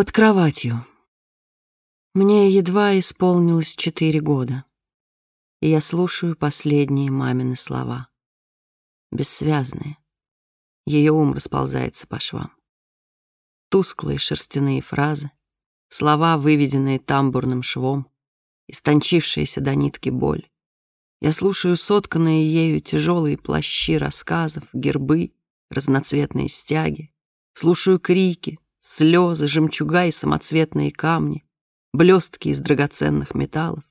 Под кроватью. Мне едва исполнилось четыре года, и я слушаю последние мамины слова. Бессвязные. Ее ум расползается по швам. Тусклые шерстяные фразы, слова, выведенные тамбурным швом, истончившаяся до нитки боль. Я слушаю сотканные ею тяжелые плащи рассказов, гербы, разноцветные стяги. Слушаю крики, слезы, жемчуга и самоцветные камни, блестки из драгоценных металлов.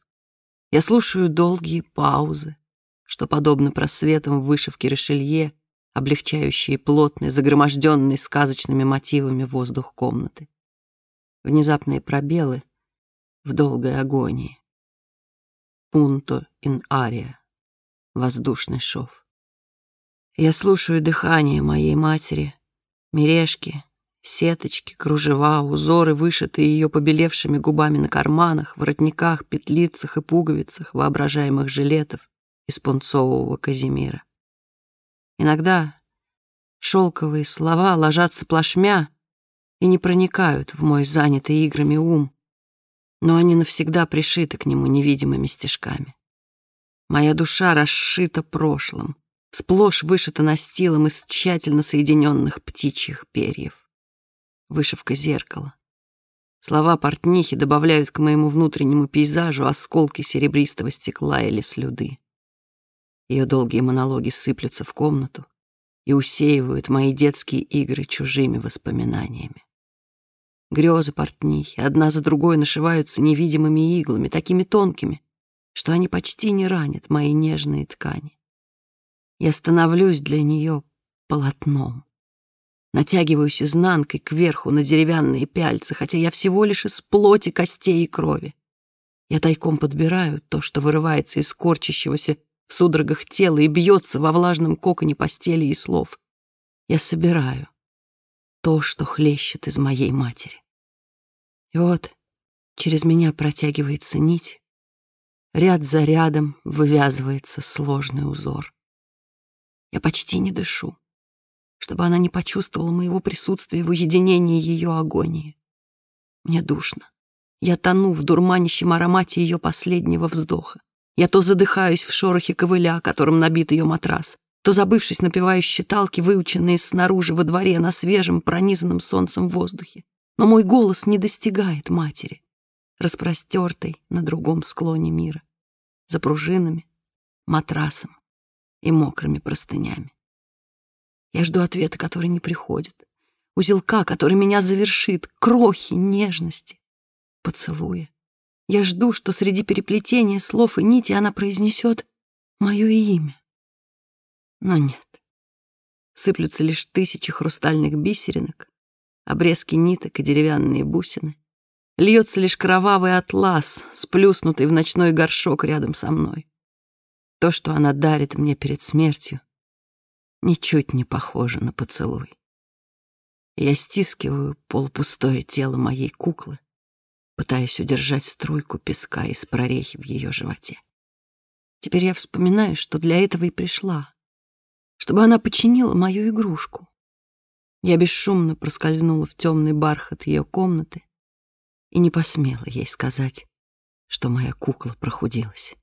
Я слушаю долгие паузы, что, подобно просветам в вышивке Решелье, облегчающие плотный, загроможденный сказочными мотивами воздух комнаты. Внезапные пробелы в долгой агонии. Пунто ин ария. Воздушный шов. Я слушаю дыхание моей матери, мережки, сеточки, кружева, узоры, вышитые ее побелевшими губами на карманах, воротниках, петлицах и пуговицах воображаемых жилетов из пунцового казимира. Иногда шелковые слова ложатся плашмя и не проникают в мой занятый играми ум, но они навсегда пришиты к нему невидимыми стежками. Моя душа расшита прошлым, сплошь вышита настилом из тщательно соединенных птичьих перьев. Вышивка зеркала. Слова портнихи добавляют к моему внутреннему пейзажу осколки серебристого стекла или слюды. Ее долгие монологи сыплются в комнату и усеивают мои детские игры чужими воспоминаниями. Грезы портнихи одна за другой нашиваются невидимыми иглами, такими тонкими, что они почти не ранят мои нежные ткани. Я становлюсь для нее полотном. Натягиваюсь изнанкой кверху на деревянные пяльцы, хотя я всего лишь из плоти, костей и крови. Я тайком подбираю то, что вырывается из корчащегося в судорогах тела и бьется во влажном коконе постели и слов. Я собираю то, что хлещет из моей матери. И вот через меня протягивается нить, ряд за рядом вывязывается сложный узор. Я почти не дышу, чтобы она не почувствовала моего присутствия в уединении ее агонии. Мне душно. Я тону в дурманящем аромате ее последнего вздоха. Я то задыхаюсь в шорохе ковыля, которым набит ее матрас, то, забывшись, напеваю считалки, выученные снаружи во дворе на свежем, пронизанном солнцем воздухе. Но мой голос не достигает матери, распростертой на другом склоне мира, за пружинами, матрасом и мокрыми простынями. Я жду ответа, который не приходит, узелка, который меня завершит, крохи нежности, поцелуя. Я жду, что среди переплетения слов и нити она произнесет мое имя. Но нет. Сыплются лишь тысячи хрустальных бисеринок, обрезки ниток и деревянные бусины. Льется лишь кровавый атлас, сплюснутый в ночной горшок рядом со мной. То, что она дарит мне перед смертью, ничуть не похоже на поцелуй. Я стискиваю полупустое тело моей куклы, пытаясь удержать струйку песка из прорехи в ее животе. Теперь я вспоминаю, что для этого и пришла чтобы она починила мою игрушку. Я бесшумно проскользнула в темный бархат ее комнаты и не посмела ей сказать, что моя кукла прохудилась.